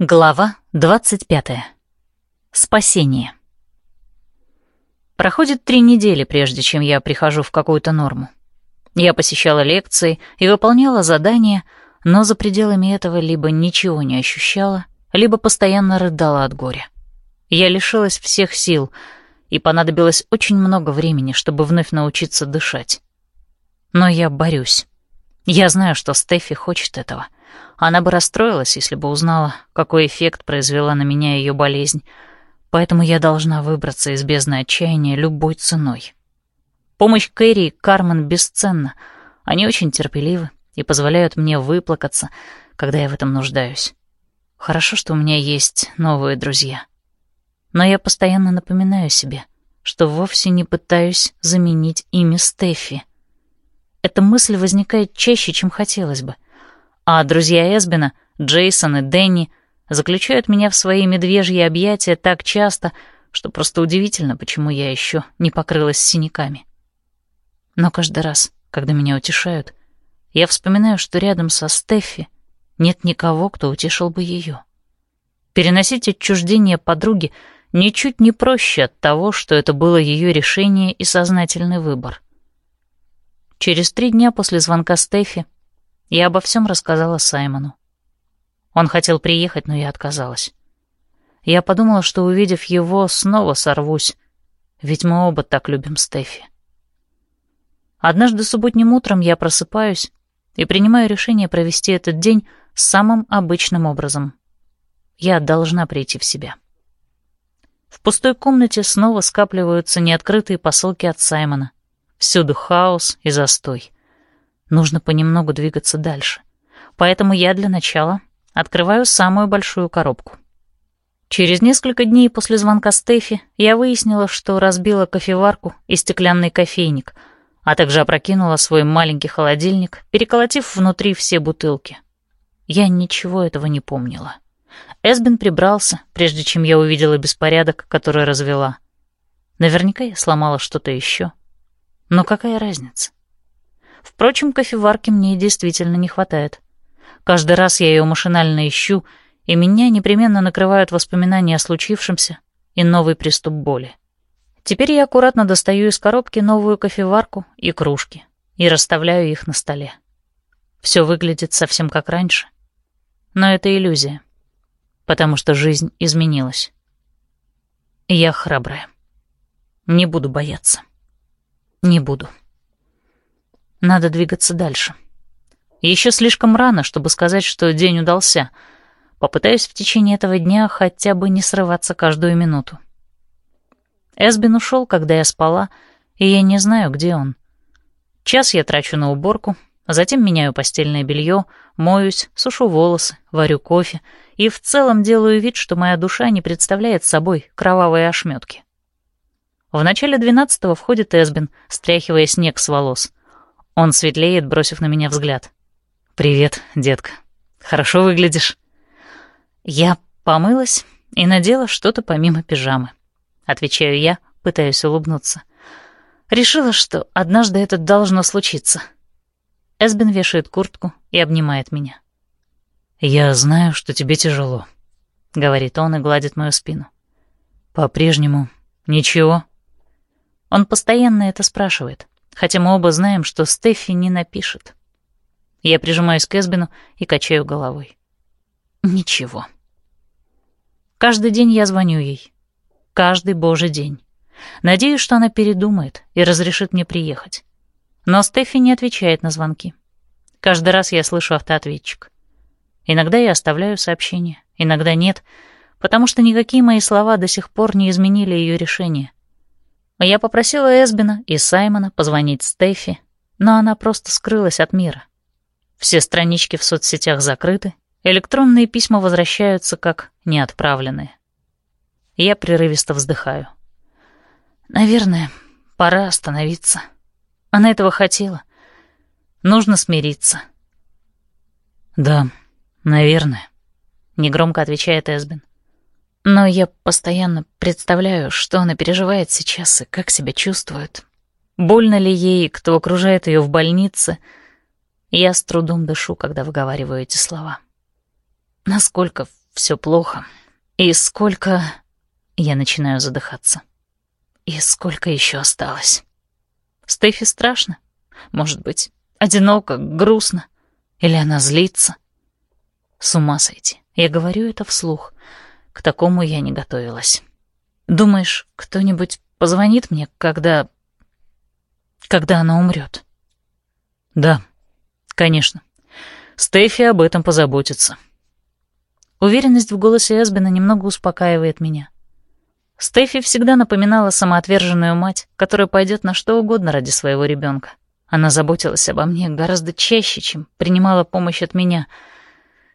Глава 25. Спасение. Проходит три недели, прежде чем я прихожу в какую-то норму. Я посещала лекции и выполняла задания, но за пределами этого либо ничего не ощущала, либо постоянно рыдала от горя. Я лишилась всех сил, и понадобилось очень много времени, чтобы вновь научиться дышать. Но я борюсь. Я знаю, что Стефи хочет этого — она бы расстроилась, если бы узнала, какой эффект произвела на меня ее болезнь. Поэтому я должна выбраться из бездны отчаяния любой ценой. Помощь Кэрри и Кармен бесценна. Они очень терпеливы и позволяют мне выплакаться, когда я в этом нуждаюсь. Хорошо, что у меня есть новые друзья. Но я постоянно напоминаю себе, что вовсе не пытаюсь заменить имя Стефи. Эта мысль возникает чаще, чем хотелось бы — а друзья Эсбина, Джейсон и Дэнни, заключают меня в свои медвежьи объятия так часто, что просто удивительно, почему я еще не покрылась синяками. Но каждый раз, когда меня утешают, я вспоминаю, что рядом со Стеффи нет никого, кто утешил бы ее. Переносить отчуждение подруги ничуть не проще от того, что это было ее решение и сознательный выбор. Через три дня после звонка Стефи я обо всем рассказала Саймону. Он хотел приехать, но я отказалась. Я подумала, что, увидев его, снова сорвусь, ведь мы оба так любим Стефи. Однажды субботним утром я просыпаюсь и принимаю решение провести этот день самым обычным образом. Я должна прийти в себя. В пустой комнате снова скапливаются неоткрытые посылки от Саймона. Всюду хаос и застой. Нужно понемногу двигаться дальше. Поэтому я для начала открываю самую большую коробку. Через несколько дней после звонка Стефи я выяснила, что разбила кофеварку и стеклянный кофейник, а также опрокинула свой маленький холодильник, переколотив внутри все бутылки. Я ничего этого не помнила. Эсбин прибрался, прежде чем я увидела беспорядок, который развела. Наверняка я сломала что-то еще. Но какая разница? Впрочем, кофеварки мне действительно не хватает. Каждый раз я ее машинально ищу, и меня непременно накрывают воспоминания о случившемся и новый приступ боли. Теперь я аккуратно достаю из коробки новую кофеварку и кружки и расставляю их на столе. Все выглядит совсем как раньше. Но это иллюзия, потому что жизнь изменилась. я храбрая. Не буду бояться. Не буду. Надо двигаться дальше. Еще слишком рано, чтобы сказать, что день удался. Попытаюсь в течение этого дня хотя бы не срываться каждую минуту. Эсбин ушел, когда я спала, и я не знаю, где он. Час я трачу на уборку, затем меняю постельное белье, моюсь, сушу волосы, варю кофе и в целом делаю вид, что моя душа не представляет собой кровавые ошметки. В начале двенадцатого входит Эсбин, стряхивая снег с волос — он светлеет, бросив на меня взгляд. «Привет, детка. Хорошо выглядишь». Я помылась и надела что-то помимо пижамы. Отвечаю я, пытаясь улыбнуться. Решила, что однажды это должно случиться. Эсбин вешает куртку и обнимает меня. «Я знаю, что тебе тяжело», — говорит он и гладит мою спину. «По-прежнему ничего?» Он постоянно это спрашивает хотя мы оба знаем, что Стефи не напишет. Я прижимаюсь к Эсбину и качаю головой. Ничего. Каждый день я звоню ей. Каждый божий день. Надеюсь, что она передумает и разрешит мне приехать. Но Стефи не отвечает на звонки. Каждый раз я слышу автоответчик. Иногда я оставляю сообщение, иногда нет, потому что никакие мои слова до сих пор не изменили ее решение. Я попросила Эсбина и Саймона позвонить Стефи, но она просто скрылась от мира. Все странички в соцсетях закрыты, электронные письма возвращаются как неотправленные. Я прерывисто вздыхаю. Наверное, пора остановиться. Она этого хотела. Нужно смириться. Да, наверное, негромко отвечает Эсбин. Но я постоянно представляю, что она переживает сейчас и как себя чувствует. Больно ли ей, кто окружает ее в больнице? Я с трудом дышу, когда выговариваю эти слова. Насколько все плохо. И сколько... Я начинаю задыхаться. И сколько еще осталось? Стефи страшно. Может быть, одиноко, грустно. Или она злится. С ума сойти. Я говорю это вслух. К такому я не готовилась. Думаешь, кто-нибудь позвонит мне, когда... когда она умрет? Да, конечно. Стефи об этом позаботится. Уверенность в голосе Эсбина немного успокаивает меня. Стефи всегда напоминала самоотверженную мать, которая пойдет на что угодно ради своего ребенка. Она заботилась обо мне гораздо чаще, чем принимала помощь от меня.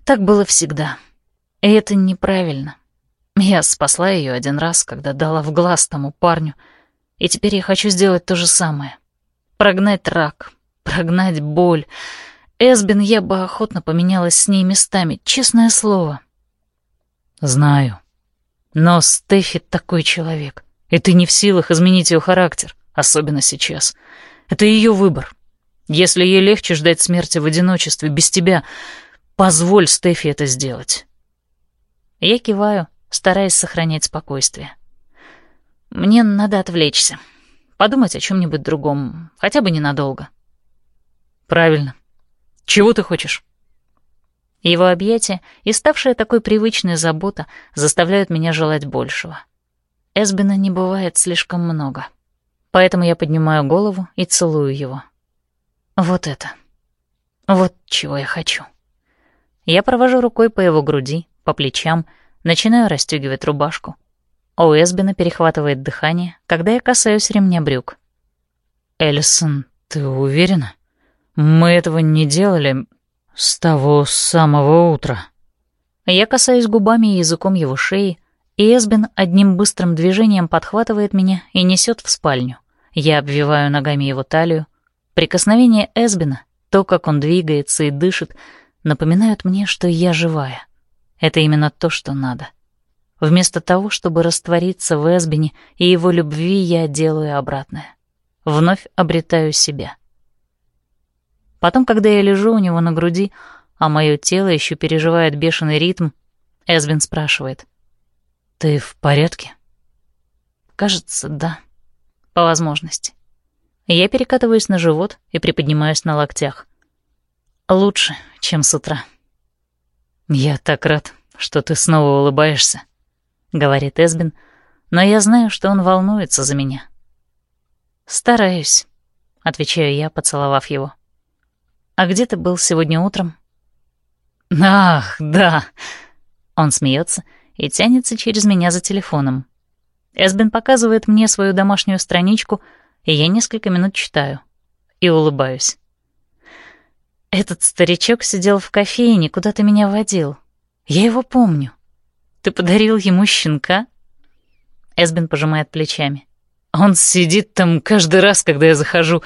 Так было всегда. И это неправильно. Я спасла ее один раз, когда дала в глаз тому парню, и теперь я хочу сделать то же самое. Прогнать рак, прогнать боль. Эсбин я бы охотно поменялась с ней местами, честное слово. Знаю. Но Стефи такой человек, и ты не в силах изменить ее характер, особенно сейчас. Это ее выбор. Если ей легче ждать смерти в одиночестве без тебя, позволь Стефи это сделать. Я киваю, стараясь сохранять спокойствие. Мне надо отвлечься, подумать о чем-нибудь другом, хотя бы ненадолго. Правильно. Чего ты хочешь? Его объятия и ставшая такой привычная забота заставляют меня желать большего. Эсбина не бывает слишком много. Поэтому я поднимаю голову и целую его. Вот это. Вот чего я хочу. Я провожу рукой по его груди, по плечам, начинаю расстегивать рубашку. У Эсбина перехватывает дыхание, когда я касаюсь ремня брюк. «Эллисон, ты уверена? Мы этого не делали, «С того самого утра». Я касаюсь губами и языком его шеи, и Эсбин одним быстрым движением подхватывает меня и несет в спальню. Я обвиваю ногами его талию. Прикосновение Эсбина, то, как он двигается и дышит, напоминают мне, что я живая. Это именно то, что надо. Вместо того, чтобы раствориться в Эсбине и его любви, я делаю обратное. Вновь обретаю себя. Потом, когда я лежу у него на груди, а мое тело еще переживает бешеный ритм, Эсбин спрашивает. «Ты в порядке?» «Кажется, да. По возможности». Я перекатываюсь на живот и приподнимаюсь на локтях. Лучше, чем с утра. «Я так рад, что ты снова улыбаешься», — говорит Эсбин, но я знаю, что он волнуется за меня. «Стараюсь», — отвечаю я, поцеловав его. «А где ты был сегодня утром?» «Ах, да!» Он смеется и тянется через меня за телефоном. Эсбин показывает мне свою домашнюю страничку, и я несколько минут читаю. И улыбаюсь. «Этот старичок сидел в кофейне, куда ты меня водил. Я его помню. Ты подарил ему щенка?» Эсбин пожимает плечами. «Он сидит там каждый раз, когда я захожу,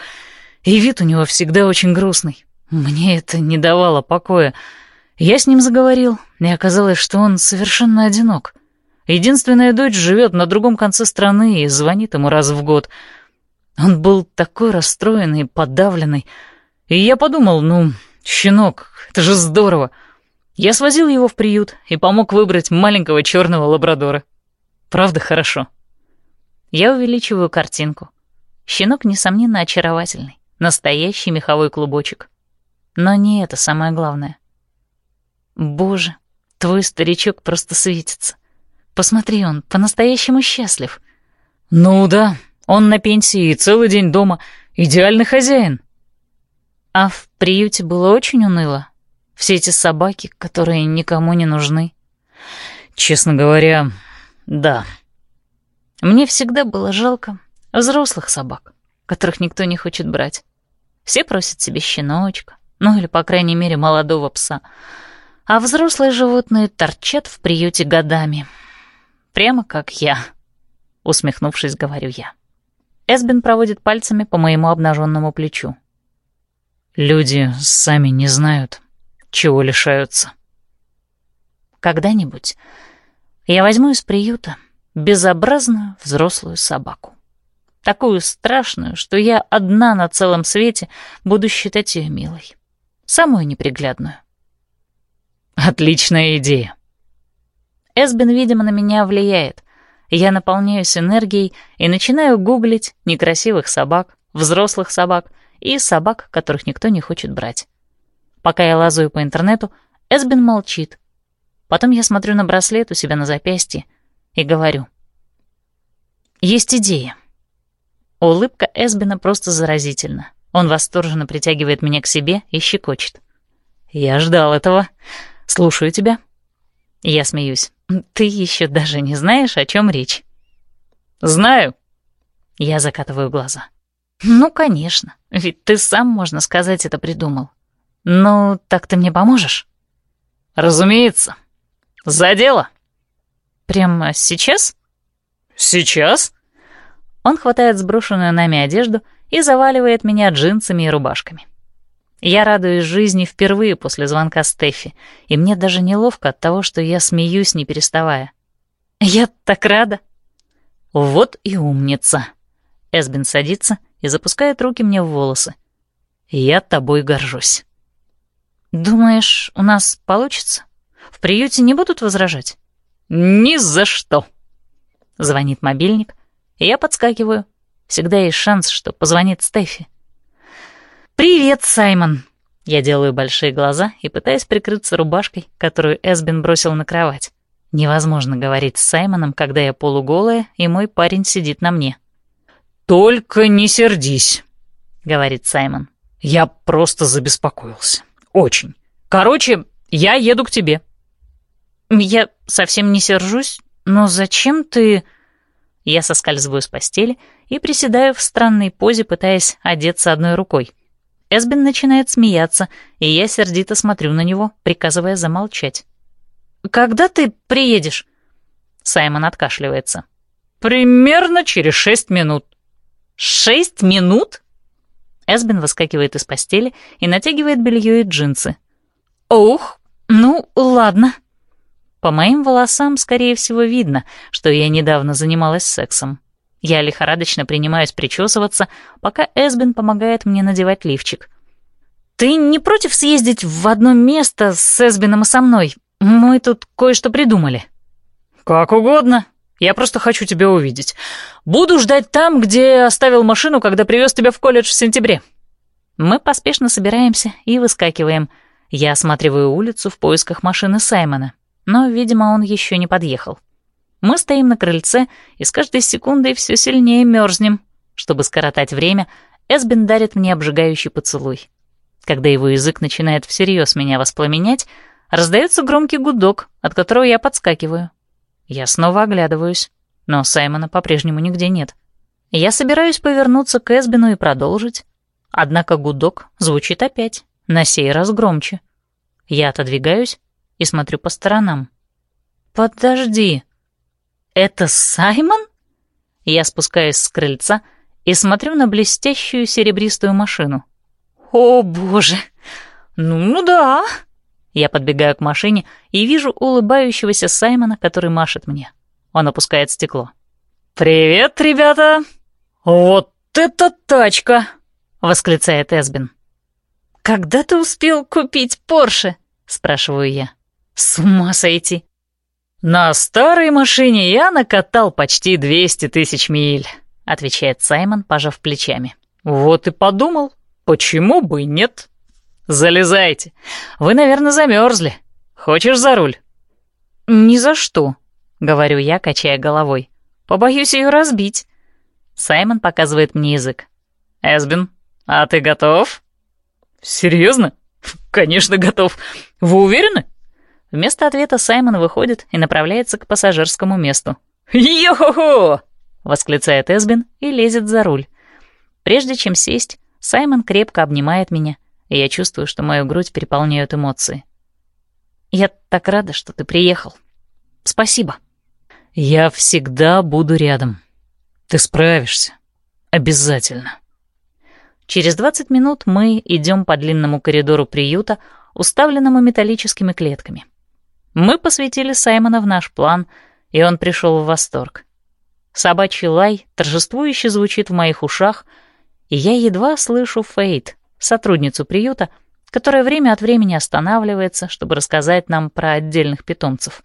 и вид у него всегда очень грустный. Мне это не давало покоя. Я с ним заговорил, и оказалось, что он совершенно одинок. Единственная дочь живет на другом конце страны и звонит ему раз в год. Он был такой расстроенный подавленный. И я подумал, ну, щенок, это же здорово. Я свозил его в приют и помог выбрать маленького черного лабрадора. Правда, хорошо. Я увеличиваю картинку. Щенок, несомненно, очаровательный. Настоящий меховой клубочек. Но не это самое главное. Боже, твой старичок просто светится. Посмотри, он по-настоящему счастлив. Ну да, он на пенсии и целый день дома. Идеальный хозяин. А в приюте было очень уныло. Все эти собаки, которые никому не нужны. Честно говоря, да. Мне всегда было жалко взрослых собак, которых никто не хочет брать. Все просят себе щеночка, ну или, по крайней мере, молодого пса. А взрослые животные торчат в приюте годами. Прямо как я, усмехнувшись, говорю я. Эсбин проводит пальцами по моему обнаженному плечу. Люди сами не знают, чего лишаются. Когда-нибудь я возьму из приюта безобразную взрослую собаку. Такую страшную, что я одна на целом свете буду считать ее милой самую неприглядную. Отличная идея. Эсбин, видимо, на меня влияет. Я наполняюсь энергией и начинаю гуглить некрасивых собак, взрослых собак и собак, которых никто не хочет брать. Пока я лазаю по интернету, Эсбин молчит. Потом я смотрю на браслет у себя на запястье и говорю. Есть идея. Улыбка Эсбина просто заразительна. Он восторженно притягивает меня к себе и щекочет. «Я ждал этого. Слушаю тебя». Я смеюсь. «Ты еще даже не знаешь, о чем речь». «Знаю». Я закатываю глаза. «Ну, конечно, ведь ты сам, можно сказать, это придумал. Ну, так ты мне поможешь?» «Разумеется. За дело». «Прямо сейчас?» «Сейчас?» Он хватает сброшенную нами одежду и заваливает меня джинсами и рубашками. Я радуюсь жизни впервые после звонка Стефи, и мне даже неловко от того, что я смеюсь, не переставая. Я так рада. Вот и умница. Эсбин садится и запускает руки мне в волосы. Я тобой горжусь. Думаешь, у нас получится? В приюте не будут возражать? Ни за что. Звонит мобильник, и я подскакиваю. Всегда есть шанс, что позвонит Стефи. «Привет, Саймон!» Я делаю большие глаза и пытаюсь прикрыться рубашкой, которую Эсбин бросил на кровать. Невозможно говорить с Саймоном, когда я полуголая, и мой парень сидит на мне. «Только не сердись», — говорит Саймон. «Я просто забеспокоился. Очень. Короче, я еду к тебе». «Я совсем не сержусь, но зачем ты...» Я соскальзываю с постели и приседаю в странной позе, пытаясь одеться одной рукой. Эсбин начинает смеяться, и я сердито смотрю на него, приказывая замолчать. «Когда ты приедешь?» Саймон откашливается. «Примерно через шесть минут». «Шесть минут?» Эсбин выскакивает из постели и натягивает белье и джинсы. «Ух, ну, ладно». По моим волосам, скорее всего, видно, что я недавно занималась сексом. Я лихорадочно принимаюсь причесываться, пока Эсбин помогает мне надевать лифчик. «Ты не против съездить в одно место с Эсбином и со мной? Мы тут кое-что придумали». «Как угодно. Я просто хочу тебя увидеть. Буду ждать там, где оставил машину, когда привез тебя в колледж в сентябре». Мы поспешно собираемся и выскакиваем. Я осматриваю улицу в поисках машины Саймона, но, видимо, он еще не подъехал. Мы стоим на крыльце и с каждой секундой все сильнее мерзнем. Чтобы скоротать время, Эсбин дарит мне обжигающий поцелуй. Когда его язык начинает всерьез меня воспламенять, раздается громкий гудок, от которого я подскакиваю. Я снова оглядываюсь, но Саймона по-прежнему нигде нет. Я собираюсь повернуться к Эсбину и продолжить. Однако гудок звучит опять, на сей раз громче. Я отодвигаюсь и смотрю по сторонам. «Подожди», «Это Саймон?» Я спускаюсь с крыльца и смотрю на блестящую серебристую машину. «О, боже! Ну, да!» Я подбегаю к машине и вижу улыбающегося Саймона, который машет мне. Он опускает стекло. «Привет, ребята! Вот это тачка!» — восклицает Эсбин. «Когда ты успел купить Порше?» — спрашиваю я. «С ума сойти! «На старой машине я накатал почти 200 тысяч миль», — отвечает Саймон, пожав плечами. «Вот и подумал, почему бы и нет? Залезайте. Вы, наверное, замерзли. Хочешь за руль?» «Ни за что», — говорю я, качая головой. «Побоюсь ее разбить». Саймон показывает мне язык. «Эсбин, а ты готов?» «Серьезно? Конечно, готов. Вы уверены?» Вместо ответа Саймон выходит и направляется к пассажирскому месту. «Йо-хо-хо!» — восклицает Эсбин и лезет за руль. Прежде чем сесть, Саймон крепко обнимает меня, и я чувствую, что мою грудь переполняют эмоции. «Я так рада, что ты приехал. Спасибо». «Я всегда буду рядом. Ты справишься. Обязательно». Через 20 минут мы идем по длинному коридору приюта, уставленному металлическими клетками. Мы посвятили Саймона в наш план, и он пришел в восторг. Собачий лай торжествующе звучит в моих ушах, и я едва слышу Фейт, сотрудницу приюта, которая время от времени останавливается, чтобы рассказать нам про отдельных питомцев.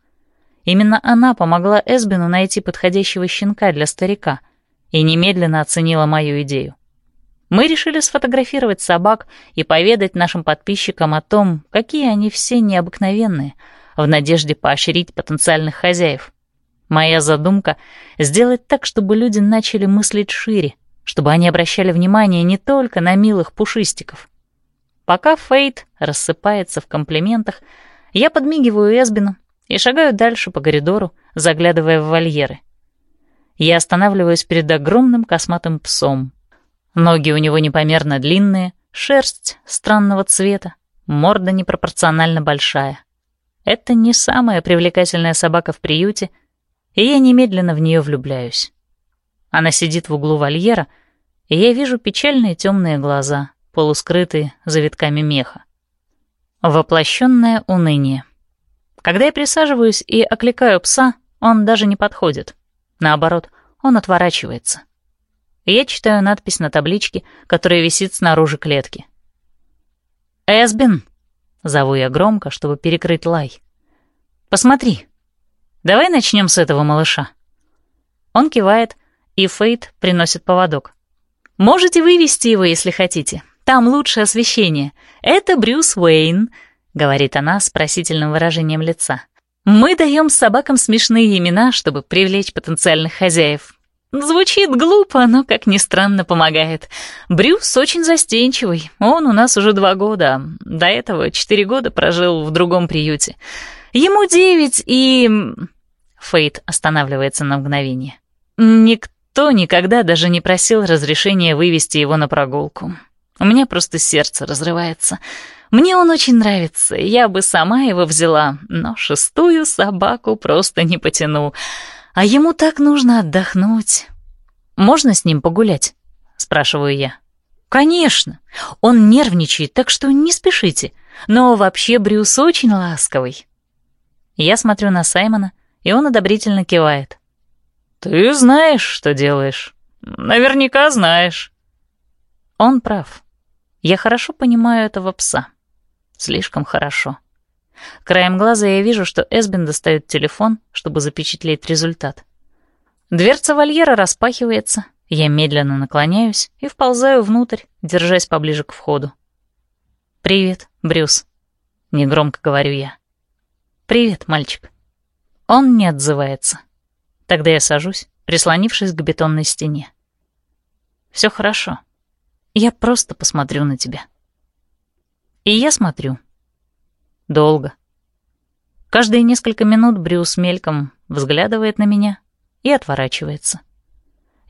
Именно она помогла Эсбину найти подходящего щенка для старика и немедленно оценила мою идею. Мы решили сфотографировать собак и поведать нашим подписчикам о том, какие они все необыкновенные, в надежде поощрить потенциальных хозяев. Моя задумка — сделать так, чтобы люди начали мыслить шире, чтобы они обращали внимание не только на милых пушистиков. Пока Фейт рассыпается в комплиментах, я подмигиваю Эсбину и шагаю дальше по коридору, заглядывая в вольеры. Я останавливаюсь перед огромным косматым псом — Ноги у него непомерно длинные, шерсть странного цвета, морда непропорционально большая. Это не самая привлекательная собака в приюте, и я немедленно в нее влюбляюсь. Она сидит в углу вольера, и я вижу печальные темные глаза, полускрытые завитками меха. Воплощенное уныние. Когда я присаживаюсь и окликаю пса, он даже не подходит. Наоборот, он отворачивается. Я читаю надпись на табличке, которая висит снаружи клетки. «Эсбин!» — зову я громко, чтобы перекрыть лай. «Посмотри. Давай начнем с этого малыша». Он кивает, и Фейт приносит поводок. «Можете вывести его, если хотите. Там лучше освещение. Это Брюс Уэйн», — говорит она с просительным выражением лица. «Мы даем собакам смешные имена, чтобы привлечь потенциальных хозяев. Звучит глупо, но, как ни странно, помогает. Брюс очень застенчивый. Он у нас уже два года. До этого четыре года прожил в другом приюте. Ему девять и... Фейт останавливается на мгновение. Никто никогда даже не просил разрешения вывести его на прогулку. У меня просто сердце разрывается. Мне он очень нравится, я бы сама его взяла, но шестую собаку просто не потяну а ему так нужно отдохнуть. Можно с ним погулять? спрашиваю я. Конечно. Он нервничает, так что не спешите. Но вообще Брюс очень ласковый. Я смотрю на Саймона, и он одобрительно кивает. Ты знаешь, что делаешь. Наверняка знаешь. Он прав. Я хорошо понимаю этого пса. Слишком хорошо. Краем глаза я вижу, что Эсбин достает телефон, чтобы запечатлеть результат. Дверца вольера распахивается, я медленно наклоняюсь и вползаю внутрь, держась поближе к входу. «Привет, Брюс», — негромко говорю я. «Привет, мальчик». Он не отзывается. Тогда я сажусь, прислонившись к бетонной стене. «Все хорошо. Я просто посмотрю на тебя». И я смотрю. Долго. Каждые несколько минут Брюс мельком взглядывает на меня и отворачивается.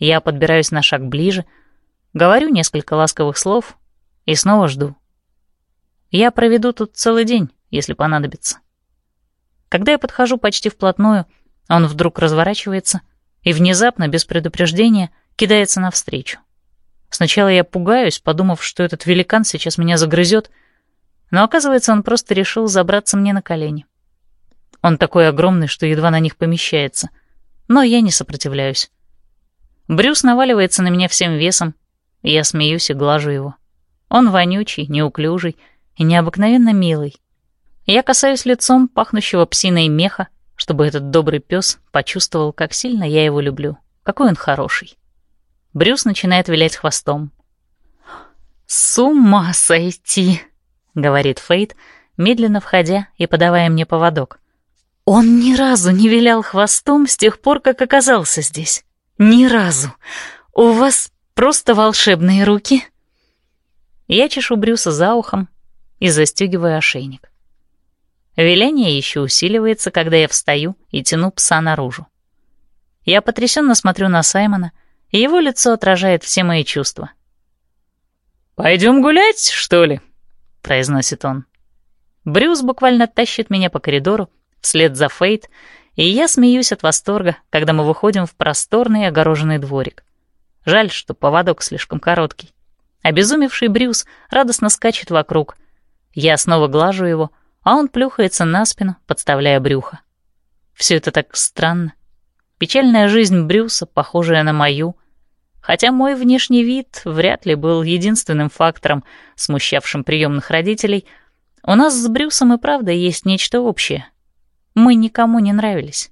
Я подбираюсь на шаг ближе, говорю несколько ласковых слов и снова жду. Я проведу тут целый день, если понадобится. Когда я подхожу почти вплотную, он вдруг разворачивается и внезапно, без предупреждения, кидается навстречу. Сначала я пугаюсь, подумав, что этот великан сейчас меня загрызет — но оказывается, он просто решил забраться мне на колени. Он такой огромный, что едва на них помещается. Но я не сопротивляюсь. Брюс наваливается на меня всем весом, я смеюсь и глажу его. Он вонючий, неуклюжий и необыкновенно милый. Я касаюсь лицом пахнущего псиной меха, чтобы этот добрый пес почувствовал, как сильно я его люблю, какой он хороший. Брюс начинает вилять хвостом. «С ума сойти!» — говорит Фейт, медленно входя и подавая мне поводок. «Он ни разу не вилял хвостом с тех пор, как оказался здесь. Ни разу. У вас просто волшебные руки». Я чешу Брюса за ухом и застегиваю ошейник. Виляние еще усиливается, когда я встаю и тяну пса наружу. Я потрясенно смотрю на Саймона, и его лицо отражает все мои чувства. «Пойдем гулять, что ли?» — произносит он. Брюс буквально тащит меня по коридору, вслед за Фейт, и я смеюсь от восторга, когда мы выходим в просторный огороженный дворик. Жаль, что поводок слишком короткий. Обезумевший Брюс радостно скачет вокруг. Я снова глажу его, а он плюхается на спину, подставляя брюхо. Все это так странно. Печальная жизнь Брюса, похожая на мою, Хотя мой внешний вид вряд ли был единственным фактором, смущавшим приемных родителей, у нас с Брюсом и правда есть нечто общее. мы никому не нравились.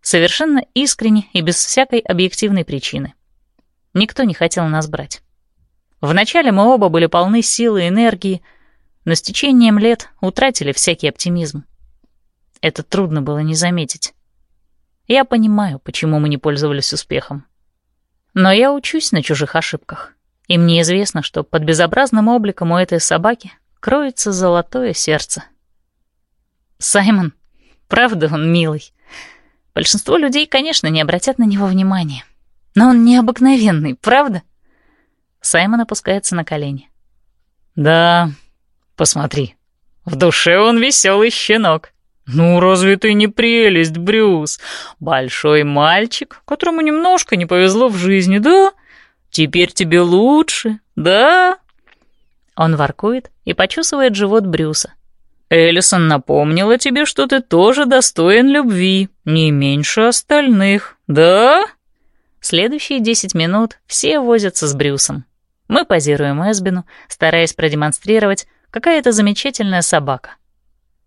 Совершенно искренне и без всякой объективной причины. Никто не хотел нас брать. Вначале мы оба были полны силы и энергии, но с течением лет утратили всякий оптимизм. Это трудно было не заметить. Я понимаю, почему мы не пользовались успехом. Но я учусь на чужих ошибках, и мне известно, что под безобразным обликом у этой собаки кроется золотое сердце. Саймон, правда он милый. Большинство людей, конечно, не обратят на него внимания. Но он необыкновенный, правда? Саймон опускается на колени. Да, посмотри, в душе он веселый щенок. «Ну, разве ты не прелесть, Брюс? Большой мальчик, которому немножко не повезло в жизни, да? Теперь тебе лучше, да?» Он воркует и почесывает живот Брюса. «Эллисон напомнила тебе, что ты тоже достоин любви, не меньше остальных, да?» Следующие десять минут все возятся с Брюсом. Мы позируем Эсбину, стараясь продемонстрировать, какая это замечательная собака.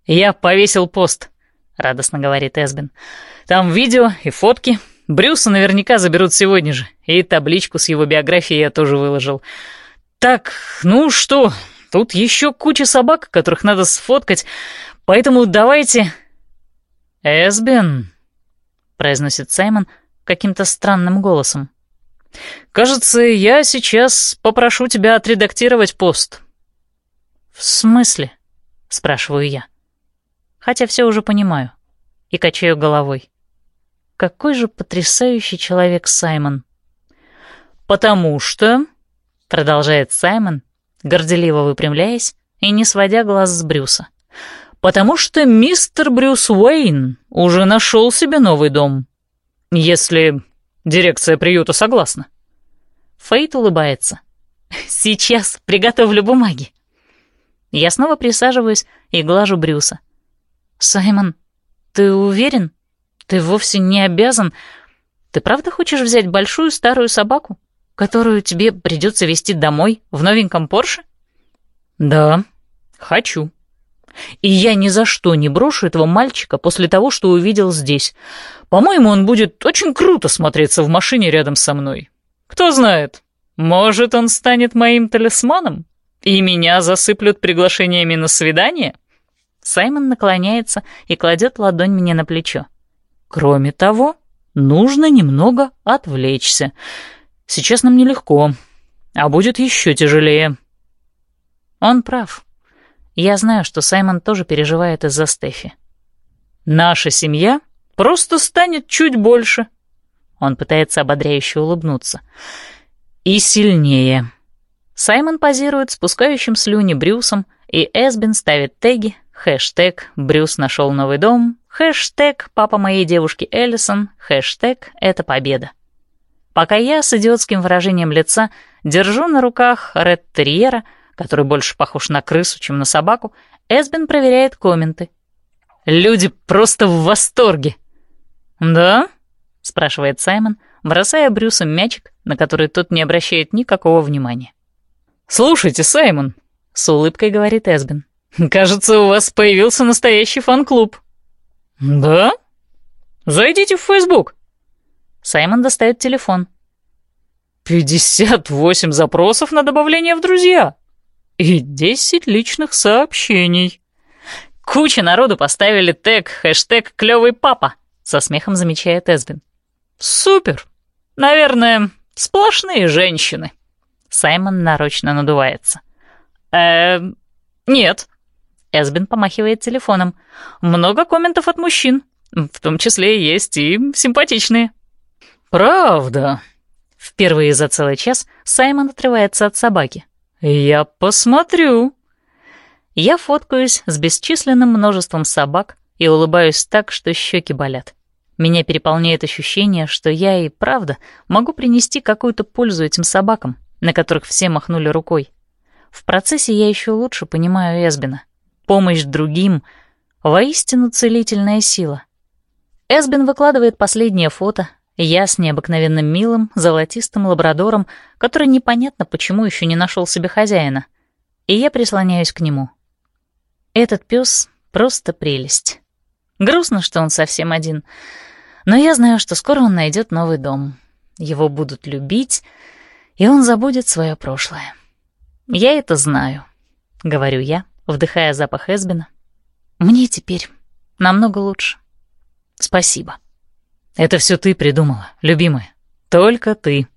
«Я повесил пост», — радостно говорит Эсбин. «Там видео и фотки. Брюса наверняка заберут сегодня же. И табличку с его биографией я тоже выложил. Так, ну что, тут еще куча собак, которых надо сфоткать, поэтому давайте...» «Эсбин», — произносит Саймон каким-то странным голосом. «Кажется, я сейчас попрошу тебя отредактировать пост». «В смысле?» — спрашиваю я хотя все уже понимаю, и качаю головой. Какой же потрясающий человек Саймон. «Потому что...» — продолжает Саймон, горделиво выпрямляясь и не сводя глаз с Брюса. «Потому что мистер Брюс Уэйн уже нашел себе новый дом. Если дирекция приюта согласна». Фейт улыбается. «Сейчас приготовлю бумаги». Я снова присаживаюсь и глажу Брюса. «Саймон, ты уверен? Ты вовсе не обязан. Ты правда хочешь взять большую старую собаку, которую тебе придется везти домой в новеньком Порше?» «Да, хочу. И я ни за что не брошу этого мальчика после того, что увидел здесь. По-моему, он будет очень круто смотреться в машине рядом со мной. Кто знает, может, он станет моим талисманом, и меня засыплют приглашениями на свидание?» Саймон наклоняется и кладет ладонь мне на плечо. «Кроме того, нужно немного отвлечься. Сейчас нам нелегко, а будет еще тяжелее». Он прав. Я знаю, что Саймон тоже переживает из-за Стефи. «Наша семья просто станет чуть больше». Он пытается ободряюще улыбнуться. «И сильнее». Саймон позирует спускающим слюни Брюсом, и Эсбин ставит теги, Хэштег «Брюс нашел новый дом», хэштег «Папа моей девушки Эллисон», хэштег «Это победа». Пока я с идиотским выражением лица держу на руках Ред-терьера, который больше похож на крысу, чем на собаку, Эсбин проверяет комменты. «Люди просто в восторге!» «Да?» — спрашивает Саймон, бросая Брюсу мячик, на который тот не обращает никакого внимания. «Слушайте, Саймон!» — с улыбкой говорит Эсбин. Кажется, у вас появился настоящий фан-клуб. Да? Зайдите в Facebook. Саймон достает телефон. 58 запросов на добавление в друзья. И 10 личных сообщений. Куча народу поставили тег, хэштег «клёвый папа», со смехом замечает Эсбин. Супер. Наверное, сплошные женщины. Саймон нарочно надувается. Э, нет. Эсбин помахивает телефоном. «Много комментов от мужчин. В том числе есть и симпатичные». «Правда?» Впервые за целый час Саймон отрывается от собаки. «Я посмотрю». Я фоткаюсь с бесчисленным множеством собак и улыбаюсь так, что щеки болят. Меня переполняет ощущение, что я и правда могу принести какую-то пользу этим собакам, на которых все махнули рукой. В процессе я еще лучше понимаю Эсбина помощь другим — воистину целительная сила. Эсбин выкладывает последнее фото, я с необыкновенно милым, золотистым лабрадором, который непонятно почему еще не нашел себе хозяина, и я прислоняюсь к нему. Этот пес просто прелесть. Грустно, что он совсем один. Но я знаю, что скоро он найдет новый дом. Его будут любить, и он забудет свое прошлое. Я это знаю, — говорю я, вдыхая запах Эсбина. Мне теперь намного лучше. Спасибо. Это все ты придумала, любимая. Только ты.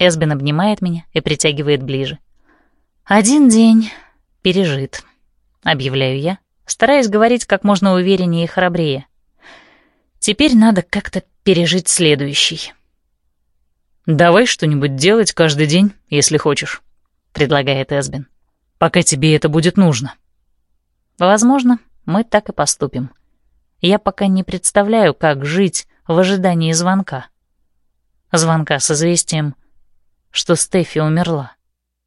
Эсбин обнимает меня и притягивает ближе. Один день пережит, объявляю я, стараясь говорить как можно увереннее и храбрее. Теперь надо как-то пережить следующий. «Давай что-нибудь делать каждый день, если хочешь», — предлагает Эсбин. «Пока тебе это будет нужно». Возможно, мы так и поступим. Я пока не представляю, как жить в ожидании звонка. Звонка с известием, что Стефи умерла.